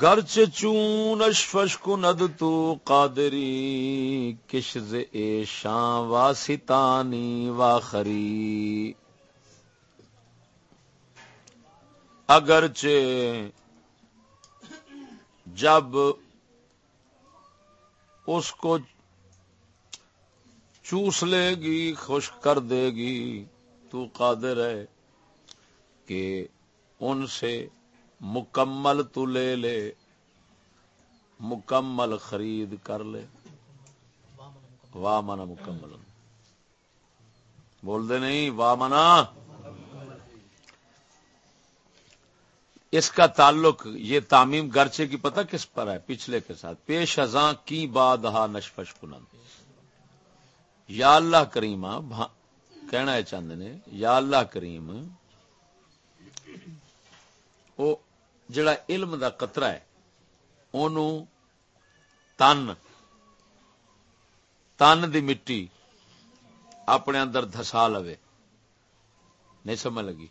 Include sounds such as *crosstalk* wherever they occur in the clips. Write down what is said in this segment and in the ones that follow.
گرچ چونش fish کند تو قادری، کشز ایشاں واسطانی واخری۔ اگرچہ جب اس کو چوس لے گی خوش کر دے گی، تو قادر ہے کہ ان سے مکمل تو لے لے، مکمل خرید کر لے۔ واہ منا مکمل۔ بول دے نہیں واہ منا اس کا تعلق، یہ تعمیم گرچے کی پتہ کس پر ہے، پچھلے کے ساتھ۔ پیش ازاں کی باد ہا نشفش کنند۔ یا اللہ کریم کہنا ہے چند نے یا اللہ کریم، او جڑا علم دا قطرہ ہے، اونوں تن تن دی مٹی اپنے اندر دھسا لوے۔ نہیں سمجھ لگی؟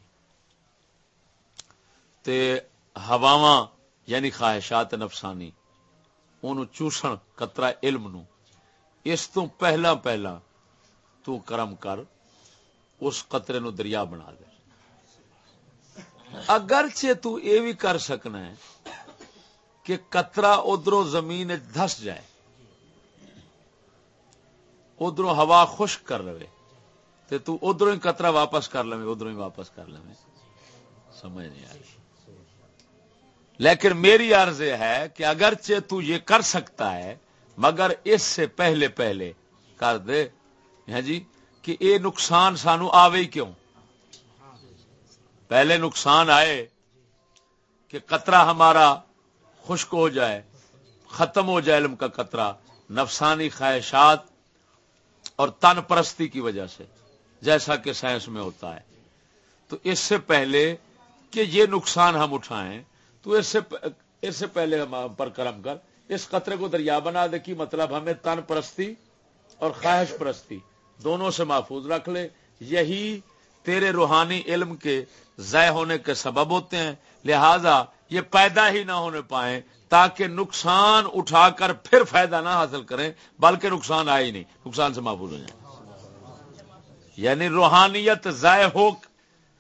تے ہواواں یعنی خواہشات نفسانی، اونوں چوسن قطرہ علم نو۔ اس تو پہلا پہلا تو کرم کر، اس قطرے نو دریا بنا دے۔ اگرچہ تو یہ بھی کر سکنا ہے کہ قطرہ ادھر زمین دھس جائے، ادھر ہوا خشک کر رہے تے تو ادھر ہی قطرہ واپس کر لیں ادھر ہی واپس کر لیں سمجھ نہیں آ رہی۔ لیکن میری عرض یہ ہے کہ اگرچہ تو یہ کر سکتا ہے، مگر اس سے پہلے پہلے کر دے۔ ہے جی کہ اے نقصان سانو آوے کیوں؟ پہلے نقصان آئے کہ قطرہ ہمارا خشک ہو جائے، ختم ہو جائے علم کا قطرہ، نفسانی خواہشات اور تن پرستی کی وجہ سے، جیسا کہ سائنس میں ہوتا ہے۔ تو اس سے پہلے کہ یہ نقصان ہم اٹھائیں، تو اس سے اس سے پہلے ہم پر کرم کر، اس قطرے کو دریا بنا دے کی مطلب ہمیں تن پرستی اور خواہش پرستی دونوں سے محفوظ رکھ لے، یہی تیرے روحانی علم کے ضائع ہونے کے سبب ہوتے ہیں۔ لہذا یہ پیدا ہی نہ ہونے پائیں تاکہ نقصان اٹھا کر پھر فائدہ نہ حاصل کریں، بلکہ نقصان آئے ہی نہیں۔ نقصان سے محفوظ ہو جائیں۔ یعنی روحانیت ضائع ہو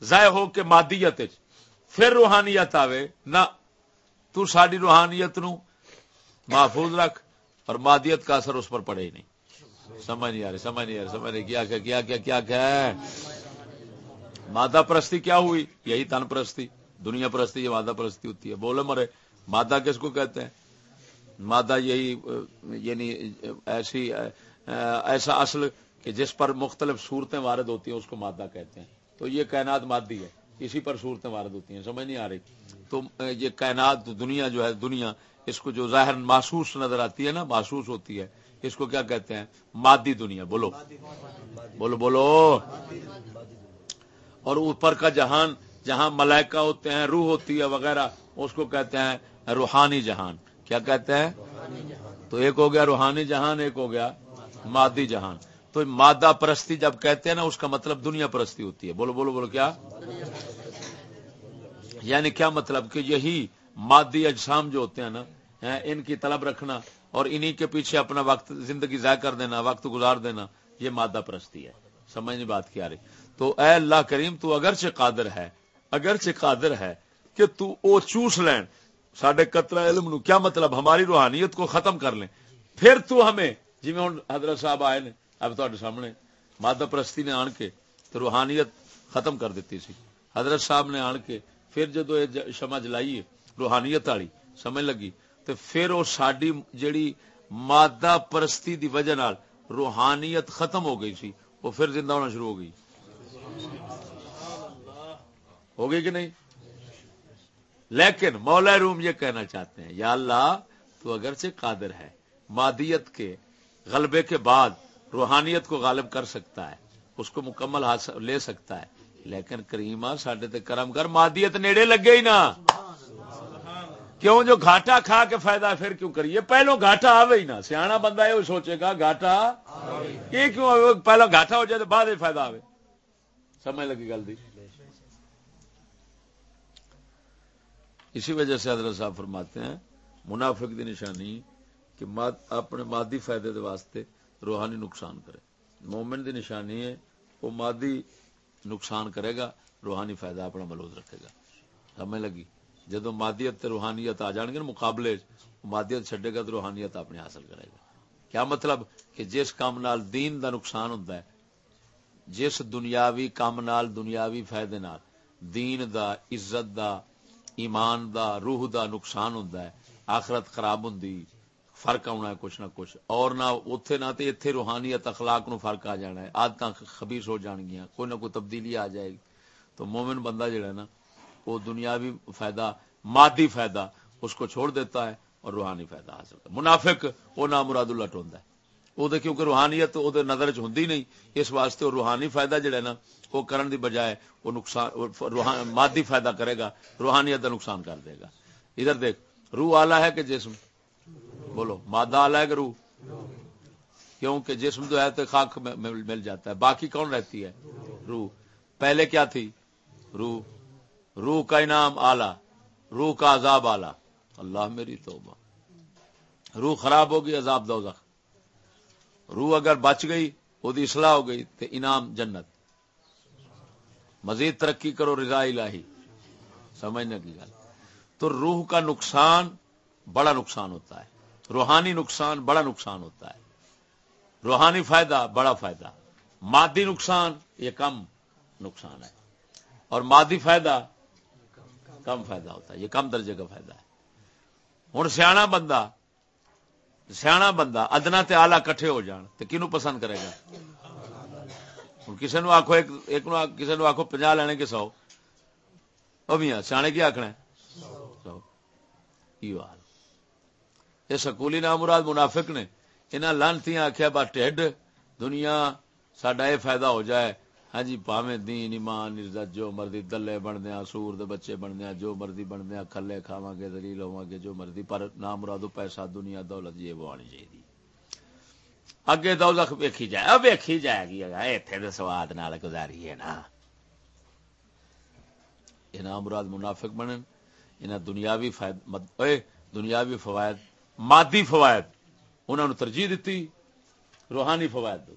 ضائع ہو کے مادیت پھر روحانیت آوے۔ نہ، تو ساری روحانیت نو محفوظ رکھ اور مادیت کا اثر اس پر پڑے ہی نہیں۔ سمجھ نہیں آ رہی، سمجھ نہیں آ رہی، سمجھ نہیں، کیا کیا کیا کیا کیا کیا مادہ پرستی کیا ہوئی؟ یہی تن پرستی، دنیا پرستی، یہ مادہ پرستی ہوتی ہے۔ بولے مرے، مادہ کس کو کہتے ہیں؟ مادہ یہی یعنی ایسی، ایسا اصل کہ جس پر مختلف صورتیں وارد ہوتی ہیں، اس کو مادہ کہتے ہیں۔ تو یہ کائنات مادی ہے، اسی پر صورتیں وارد ہوتی ہیں، سمجھ نہیں آ رہی۔ تو یہ کائنات، دنیا جو ہے، دنیا، اس کو جو ظاہر محسوس نظر آتی ہے نا، محسوس ہوتی ہے، اس کو کیا کہتے ہیں؟ مادی دنیا، بولو۔ بولو بولو۔ اور اوپر کا جہان، جہاں ملائکہ ہوتے ہیں، روح ہوتی ہے وغیرہ، اس کو کہتے ہیں روحانی جہان۔ کیا کہتے ہیں؟ تو ایک ہو گیا روحانی جہان، ایک ہو گیا مادی جہان۔ تو مادہ پرستی جب کہتے ہیں نا، اس کا مطلب دنیا پرستی ہوتی ہے۔ بولو بولو بولو، کیا؟ یعنی کیا مطلب؟ کہ یہی مادی اجسام جو ہوتے ہیں نا ان کی طلب رکھنا اور انہی کے پیچھے اپنا وقت زندگی ضائع کر دینا، وقت گزار دینا، یہ مادہ پرستی ہے۔ سمجھ نہیں بات کیا رہی۔ تو اے اللہ کریم تو اگرچہ قادر ہے، اگرچہ قادر ہے کہ تو او چوس لین۔ سڈے قطرہ علم نو کیا مطلب؟ ہماری روحانیت کو ختم کر لیں۔ پھر تو ہمیں جی میں حضرت صاحب آئے نے، اب تے سامنے مادہ پرستی نے آن کے تو روحانیت ختم کر دیتی سی۔ حضرت صاحب نے آن کے پھر جدو یہ شمع جلائی روحانیت والی سمجھ لگی۔ تو پھر وہ ساری جیڑی مادہ پرستی دی وجہ نال روحانیت ختم ہو گئی سی وہ پھر زندہ ہونا شروع ہو گئی۔ ہو گئی کہ نہیں؟ لیکن مولا روم یہ کہنا چاہتے ہیں، یا اللہ، تو اگرچہ قادر ہے، مادیت کے غلبے کے بعد روحانیت کو غالب کر سکتا ہے، اس کو مکمل لے سکتا ہے، لیکن کریما سڈے کرم کر مادیت نیڑے لگے ہی نا۔ کیوں؟ جو گھاٹا کھا کے فائدہ پھر کیوں کریے؟ پہلو گھاٹا آوے ہی نا، سیاح بندہ یہ سوچے گا، گھاٹا یہ کیوں پہلو گھاٹا ہو جائے تو بعد فائدہ آئے سمجھ لگی گل دی؟ اسی وجہ سے حضرت صاحب فرماتے ہیں، منافق دی نشانی کہ اپنے مادی فائدے دے واسطے روحانی نقصان کرے۔ مومن دی نشانی ہے، وہ مادی نقصان کرے گا، روحانی فائدہ اپنا ملوز رکھے گا۔ سمجھ لگی؟ جدو مادیت تے روحانیت آ جان گے نا، مقابلے مادیت چھڈے گا تو روحانیت اپنے حاصل کرے گا۔ کیا مطلب؟ کہ جس کام نال دین دا نقصان ہوتا ہے، جس دنیاوی کام نال دنیاوی فائدے نال، دین دا، عزت دا ایمان دا، روح دا نقصان ہوتا ہے، آخرت خراب ہوں فرق آنا ہے کچھ نہ کچھ۔ اور نہ اتے نہ تے اتنے روحانیت، اخلاق نو فرق آ جانا ہے۔ آدت خبیص ہو جان گیا کوئی نہ کوئی تبدیلی آ جائے گی۔ تو مومن بندہ جڑا ہے نا، وہ دنیاوی فائدہ، مادی فائدہ اس کو چھوڑ دیتا ہے اور روحانی فائدہ حاصل کرتا منافق، وہ نام مراد الٹ ہوں وہ کیونکہ روحانیت وہ نظر چ ہوں نہیں، اس واسطے وہ روحانی فائدہ جڑا نا، وہ کرن دی بجائے وہ نقصان مادی فائدہ کرے گا، روحانیت کا نقصان کر دے گا۔ ادھر دیکھ، روح آلہ ہے کہ جسم؟ بولو، مادہ آلہ ہے کہ روح؟ کیونکہ جسم جو ہے تو خاک مل جاتا ہے۔ باقی کون رہتی ہے؟ روح۔ پہلے کیا تھی؟ روح۔ روح کا انعام آلہ روح کا عذاب آلہ اللہ میری توبہ۔ روح خراب ہوگی، عذاب دو روح اگر بچ گئی وہ اصلاح ہو گئی تو انعام جنت۔ مزید ترقی کرو، رضا الہی۔ سمجھنے کی گل۔ تو روح کا نقصان بڑا نقصان ہوتا ہے۔ روحانی نقصان بڑا نقصان ہوتا ہے۔ روحانی فائدہ بڑا فائدہ۔ مادی نقصان یہ کم نقصان ہے۔ اور مادی فائدہ کم فائدہ ہوتا ہے۔ یہ کم درجے کا فائدہ ہے۔ ہوں سیاح بندہ سیاح بندہ، ادنا تے آلہ کٹھے ہو جان تو کنو پسند کرے گا؟ ہوں کسی نے آخو ایک کسی نے آخو پناہ لینے کے سو۔ وہ بھی سیانے کی آخنا سو۔ حال یہ سکولی نام مراد منافق نے انہیں لانتی آخیا با ٹھڈ، دنیا سڈا یہ فائدہ ہو جائے۔ ہاں جی پاوے دین، ایمان، عزت، جو مرضی دلے بن دیا سور دے بچے بن دیا جو مرضی بن دیا کھلے کھاوا گے دلیل ہوا گے، جو مرضی، پر نام مرادو پیسہ، دنیا، دولت، یہ وہ آنی چاہیے۔ اگے دولت ویکھی جائے، اب ویکھی جائے گی۔ اتنے تو سواد نال گزاری ہے نا۔ یہ نام مراد منافق بنن انہیں دنیاوی فائد، مد... اے، دنیاوی فوائد، مادی فوائد انہوں نے ترجیح دیتی روحانی فوائد دو۔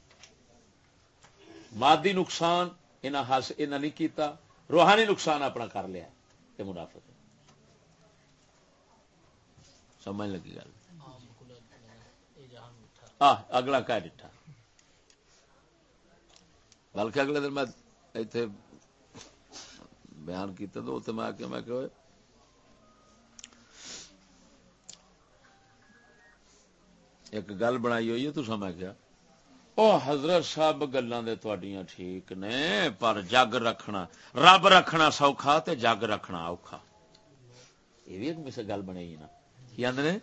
مادی نقصان انہیں نہیں کیتا، روحانی نقصان اپنا کر لیا یہ منافع سمجھ لگی گل؟ اگلا کہہ ڈٹھا۔ بلکہ اگلے دن میں اتنے بیان کیا تو اتنے میں آ کے میں کہ ایک گل بنائی ہوئی ہے، تو سمجھ گیا۔ او حضرت صاحب گلا ٹھیک نے، پر جگ رکھنا، رب رکھنا سوکھا تے جگ رکھنا اوکھا۔ یہ بھی ایک گل بنائی نا۔ کی آدھے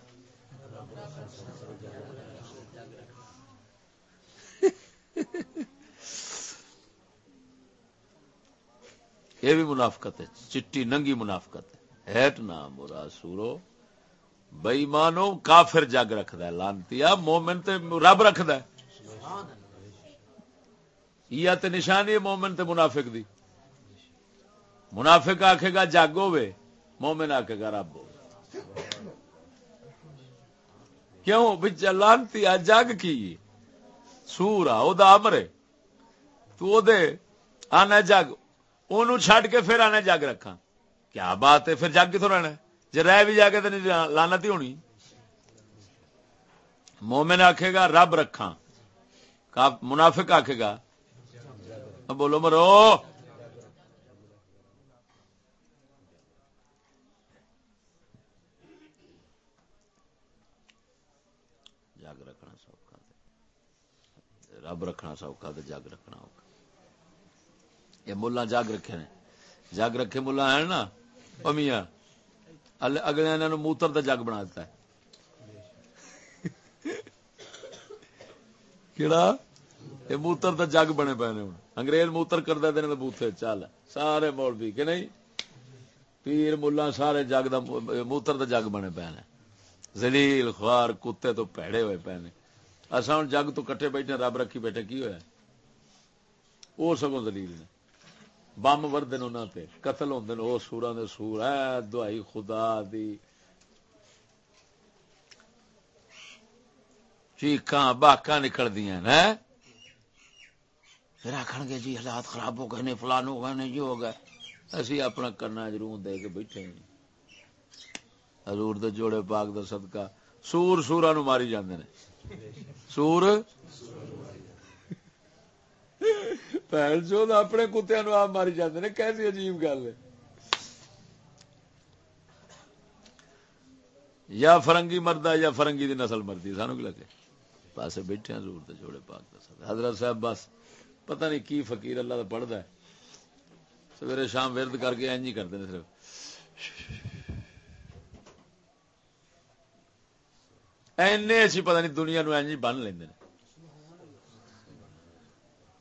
*laughs* یہ بھی منافقت ہے، چٹی ننگی منافقت ہے۔ ہیٹ نام برا سورو بئی مانو کافر جگ رکھد لانتی مومن تے رب رکھد یا تے نشانی مومن تے منافق دی۔ منافق آکھے گا جگ ہوے مومن آکھے گا رب ہو کیوں؟ بچ لانتی آ، جگ کی؟ سور آ او دا امر تو او دے آنا جگ، اونوں چھڈ کے پھر آنے جگ رکھا کیا بات ہے؟ پھر جگ کتوں رہنا ہے؟ جی رہ بھی جا کے تو نہیں لانتی ہونی۔ مومن آکھے گا رب رکھا منافق آکھے گا۔ بولو مرو۔ جگ رکھنا سوکھا رب رکھنا سوکھا جگ رکھنا یہ ملا جگ رکھے نے۔ جگ رکھے ملا ہے نا میاں۔ اگلے انہوں موتر کا جگ بنا دیتا ہے۔ کہڑا یہ موتر کا جگ بنے پے نے انگریز موتر کرتے دن بوتھے چل۔ سارے مول بھی، کہ نہیں؟ پیر ملا سارے جگ دا موتر دا جگ بنے پے نے۔ زلیل خوار، کتے تو پیڑے ہوئے پے نے۔ اصا ہوں جگ تو کٹھے بیٹھے، رب رکھی بیٹھے، کی ہوا وہ سگوں دلیل نے۔ بم وردن انہوں تے، قتل ہوندے وہ سورا دے سور۔ ہے دعائی خدا دی۔ جی، چیخاں باکاں نکل دیا پھر آخر گے جی حالات خراب ہو گئے فلان ہو گئے یہ ہو گئے۔ اسی اپنا کرنا ضرور دے کے بیٹھے حضور دے جوڑے پاک دا صدقہ۔ سور سورا نو ماری جاندے نے۔ سور؟ جو اپنے کتیا نو آپ ماری جاندے نے، کیسی عجیب گل ہے۔ یا فرنگی مردہ یا فرنگی دی نسل مردی، سانو کی لگے؟ پاسے بیٹھے ہیں ضرور جوڑے پاک دا حضرت صاحب بس، پتہ نہیں کی فقیر اللہ دا پڑھدا ہے۔ سویرے شام ورد کر کے انج ہی کرتے ہیں صرف۔ اینے اچھی پتہ نہیں دنیا نو انج بن لیندے نے۔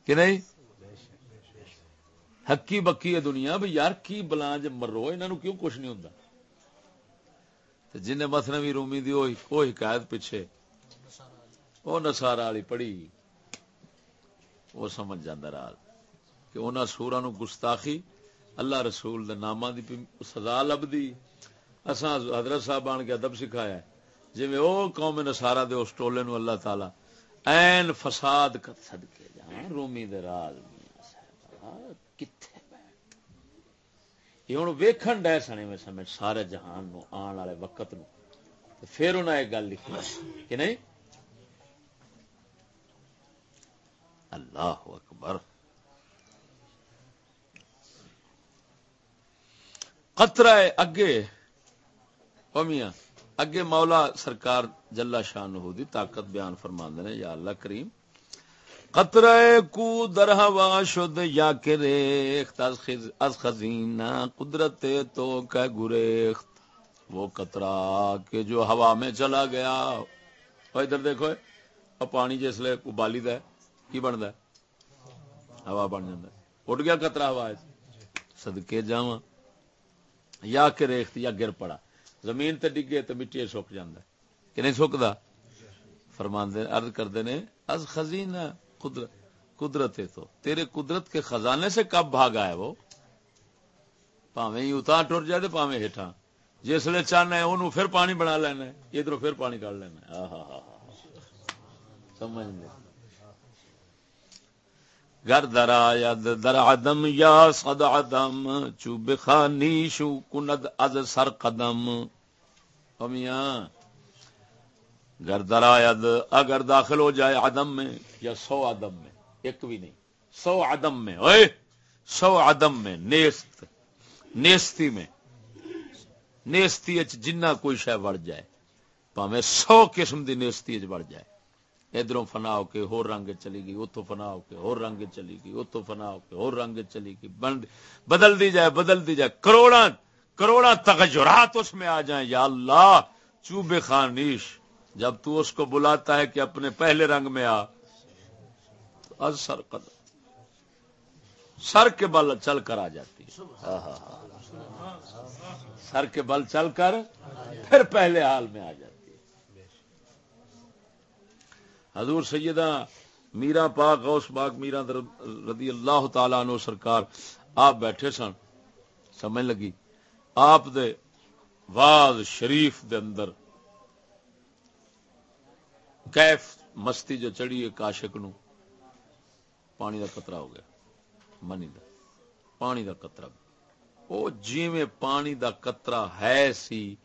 کہ نہیں؟ حقی بکی ہے دنیا بھی یار کی بلا جب مرو انہوں کیوں کچھ نہیں ہوتا جن مسنوی رومی دی وہ حکایت پیچھے وہ نسارا والی پڑھی، وہ سمجھ جانا راز کہ انہوں سورا نو گستاخی اللہ رسول دے نامہ دی سزا لبدی اساں حضرت صاحب آن کے ادب سکھایا جی میں او قوم نسارا دے اس ٹولے نو اللہ تعالی این فساد کر صدقے جان رومی دے راز کتھے یہ ہوں ویکھن ڈے سنے میں سمجھ، سارے جہان نو آن والے وقت نو۔ پھر انہیں ایک گل لکھی، کہ نہیں؟ اللہ اکبر۔ قطرہ اگے میاں، اگے مولا سرکار جلا شاہ نہو دی طاقت بیان فرما نے، یا اللہ کریم۔ قطرے کو درہوا شد یا کریخت، از خزینہ قدرت تو کہ گریخت۔ وہ قطرہ کہ جو ہوا میں چلا گیا۔ ادھر دیکھو پانی جس ابالی ہے کی بن دا ہے؟ ہوا بن جاندہ ہے۔ اٹھ گیا، قطرہ ہوا ہے۔ صدقے جاواں۔ یا کریخت یا گر پڑا۔ زمین تے ڈگے تے مٹی سوک جاندہ ہے۔ کہ نہیں سوکدا فرمان دے عرض کر دے نے، از خزینہ قدرت قدرت ہے تو۔ تیرے قدرت کے خزانے سے کب بھاگا ہے وہ؟ پاویں اتار ٹر جائے پاویں ہیٹھا جس لیے چاہنا ہے انہوں پھر پانی بنا لینا ہے۔ ادھر پھر پانی کاٹ لینا ہے۔ ہاں ہاں سمجھ لیں گر درا ید در عدم یا صد عدم، چوب خانی شو کند از سر قدم. امیاں گر درآد اگر داخل ہو جائے عدم میں یا سو عدم میں، ایک بھی نہیں. سو عدم میں اوے سو عدم میں، نیست، نیستی میں. نیستی اچ جنہ کوئی شہ بڑھ جائے، پاوے سو قسم دی نیستی اچ بڑھ جائے. ادھروں فنا ہو کے ہور رنگ چلی گئی اتو فنا ہو کے ہور رنگ چلی گئی اتو فنا ہو کے ہور رنگ چلی گئی۔ بند بدل دی جائے بدل دی جائے۔ کروڑا کروڑا تغجرات اس میں آ جائیں۔ یا اللہ چوب خانیش۔ جب تو اس کو بلاتا ہے کہ اپنے پہلے رنگ میں آ تو از سر قدم۔ سر کے بل چل کر آ جاتی ہاں، ہاں، ہاں۔ سر کے بل چل کر پھر پہلے حال میں آ جاتی حضور سیدہ میرا پاک غوث پاک میرا رضی اللہ تعالی عنہ سرکار، آپ بیٹھے سن۔ سمجھ لگی؟ آپ دے واز شریف دے اندر کیف مستی جو چڑھی ہے کاشک نو، پانی دا قطرہ ہو گیا۔ منی دا، پانی دا قطرہ۔ او جی میں پانی دا قطرہ ہے سی،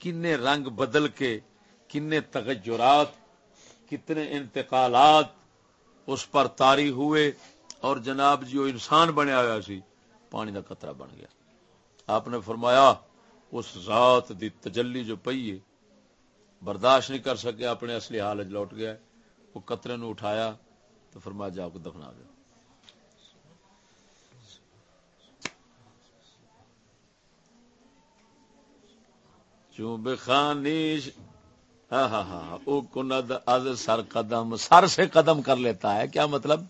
کنے رنگ بدل کے، کنے تغجرات کتنے انتقالات اس پر تاری ہوئے اور جناب جی وہ انسان بنیا ہوا سی، پانی دا قطرہ بن گیا۔ آپ نے فرمایا، اس ذات دی تجلی جو پئی ہے، برداشت نہیں کر سکے، اپنے اصلی حالت لوٹ گیا وہ قطرے نو اٹھایا تو فرما جا کو دفنا دیا چون خانیش ہاں،, ہاں ہاں ہاں او کند از سر قدم، سر سے قدم کر لیتا ہے، کیا مطلب؟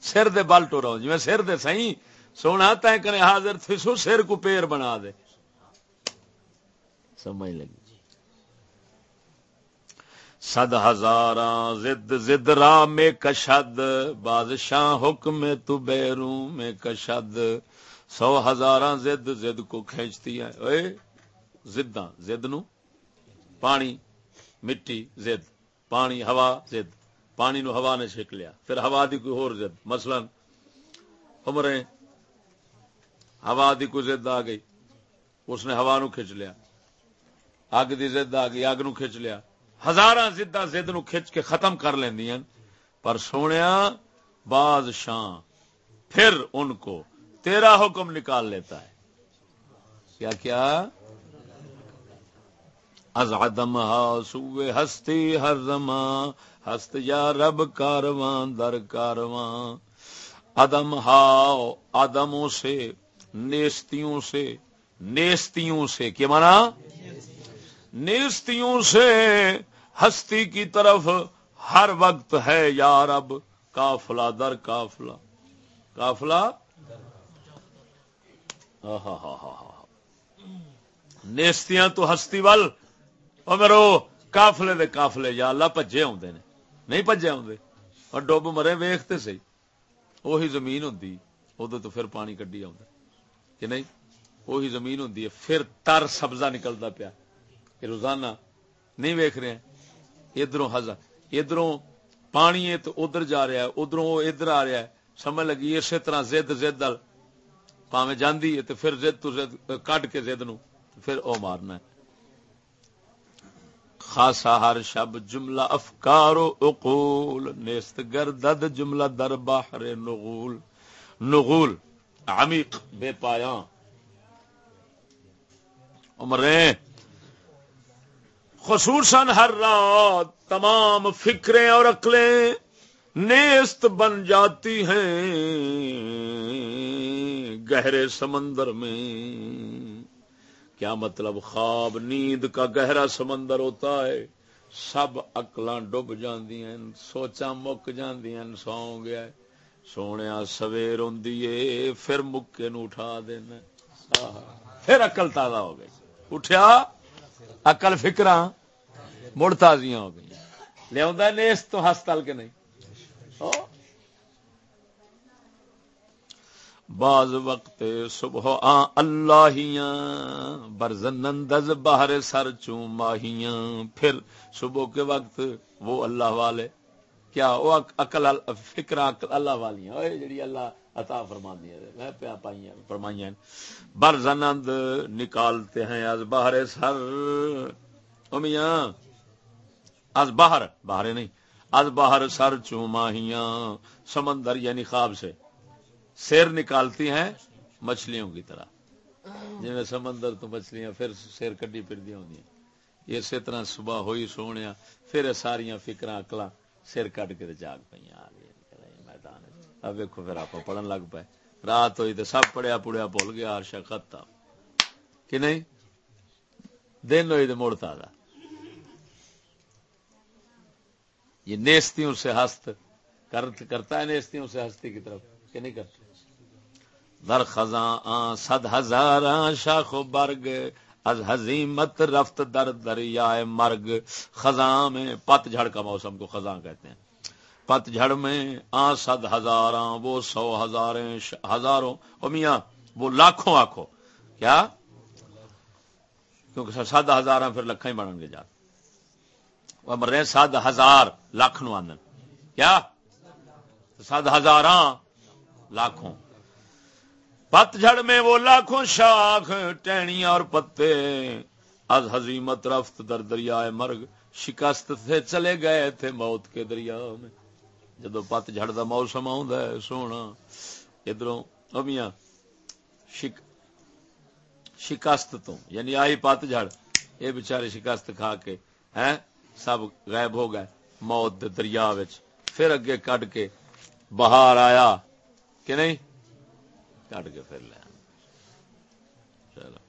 سر دے بال ٹو رہا ہوں جی سر دے سہی، سونا طے کرے حاضر تھی، سو سر کو پیر بنا دے۔ سمجھ لگی؟ صد ہزار زد زد را میں کشد، بادشاہ حکم تو بیروں میں کشد۔ سو ہزار زد زد کو کھینچتی ہے۔ اے، زداں، زد نو؟ پانی۔ مٹی زد، پانی، ہوا زد۔ پانی نو ہوا نے چھک لیا۔ پھر ہوا دی کوئی ہور زد۔ مثلا عمریں ہوا دی کوئی زد آ گئی، اس نے ہوا نو کھچ لیا۔ اگ دی زد آ گئی، اگ نو کھچ لیا۔ ہزار زدہ زد نو کھچ کے ختم کر لیندیاں۔ پر سونیا، بادشاہ پھر ان کو تیرا حکم نکال لیتا ہے۔ کیا کیا؟ از عدم ہا سوے ہستی ہر زمان ہست یا رب کاروان، در کاروان۔ ادم ہا آدموں سے، نیستیوں سے نیستیوں سے، کیا مانا؟ نیستیوں سے ہستی کی طرف ہر وقت ہے یا رب کافلا در کافلا کافلا نیستیاں تو ہستی وال مرو کافلے دے کافلے یا اللہ پجے آدھے نے نہیں پجے آدھے اور ڈب مرے ویختے سی وہی زمین ہوں ادو تو پھر پانی کڈی کہ نہیں وہی زمین ہوں پھر تر سبزہ نکلتا پیا کہ روزانہ نہیں ویخ رہے ادھر ہزار ادھر پانی ہے تو ادھر جا رہا ہے ادھر ادھر آ رہا ہے سمجھ لگی اسی طرح زد زد پاوے جاندی ہے تو پھر زد تو زد کٹ کے زد نو پھر او مارنا ہے خاصا ہر شب جملہ افکار و اقول نیست گردد جملہ در بحر نغول۔ نغول، عمیق، بے پایا عمریں خصوصاً ہر رات تمام فکریں اور عقلیں نیست بن جاتی ہیں گہرے سمندر میں۔ کیا مطلب خواب؟ نیند کا گہرا سمندر ہوتا ہے۔ سب اکلاں ڈب جاندی ہیں سوچا مک جاندی سو گیا سونے سویر ہوں پھر مکے نو اٹھا دینا پھر اکل تازہ ہو گئی۔ اٹھیا اکل فکر مڑ تازیاں ہو گئی لیا نیس تو ہسپتال کے نہیں۔ بعض وقت صبح آ اللہ برزنندز باہر سر چوں ماہیاں، پھر صبح کے وقت وہ اللہ والے، کیا وہ اکل فکر اللہ والی جڑی اللہ عطا فرما دیا پیا پائی فرمائی برزنند نکالتے ہیں از باہر سر۔ امیاں از باہر باہر نہیں، از باہر سر چوں ماہیاں، سمندر یعنی خواب سے۔ سیر نکالتی ہیں مچھلیوں کی طرح۔ جی سمندر تو مچھلیاں پھر سیر کڈی پھر دیا ہوں اسی طرح صبح ہوئی سونے پھر ساریا فکر اکلا سر کٹ کے جاگ پہ میدان اب ویکو پھر آپ پڑھن لگ پائے رات ہوئی تو سب پڑیا پڑیا بھول گیا ہر شخت کہ نہیں؟ دن ہوئی تو مڑ تازہ۔ یہ نیستیوں سے ہست کرتا ہے نیستیوں سے ہستی کی طرف۔ کہ نہیں کرتا در خزاں صد ہزار شاخ و برگ، از حزیمت رفت در دریائے مرگ. خزاں میں پت جھڑ کا موسم کو خزاں کہتے ہیں۔ پت جھڑ میں آ صد ہزار وہ سو ہزار ہزاروں میاں، وہ لاکھوں آخو کیا؟ کیونکہ سد ہزار پھر لکھا ہی بڑھن گے جا مرے سد ہزار لاکھ نو آدن کیا؟ سد ہزار لاکھوں۔ پتجھڑ میں وہ لاکھوں شاخ، ٹہنیاں اور پتے۔ از حزیمت رفت در دریائے مرگ۔ شکست سے چلے گئے تھے موت کے دریا میں۔ جدو پتجھڑ دا موسم ہے، سونا۔ ادھر ابیاں شک، شکست تو یعنی آئی پتجھڑ یہ بچارے شکست کھا کے، ہیں؟ سب غائب ہو گئے موت دے دریا پھر اگے کٹ کے بہار آیا۔ کہ نہیں؟ کٹ کے پھر لیا چلو۔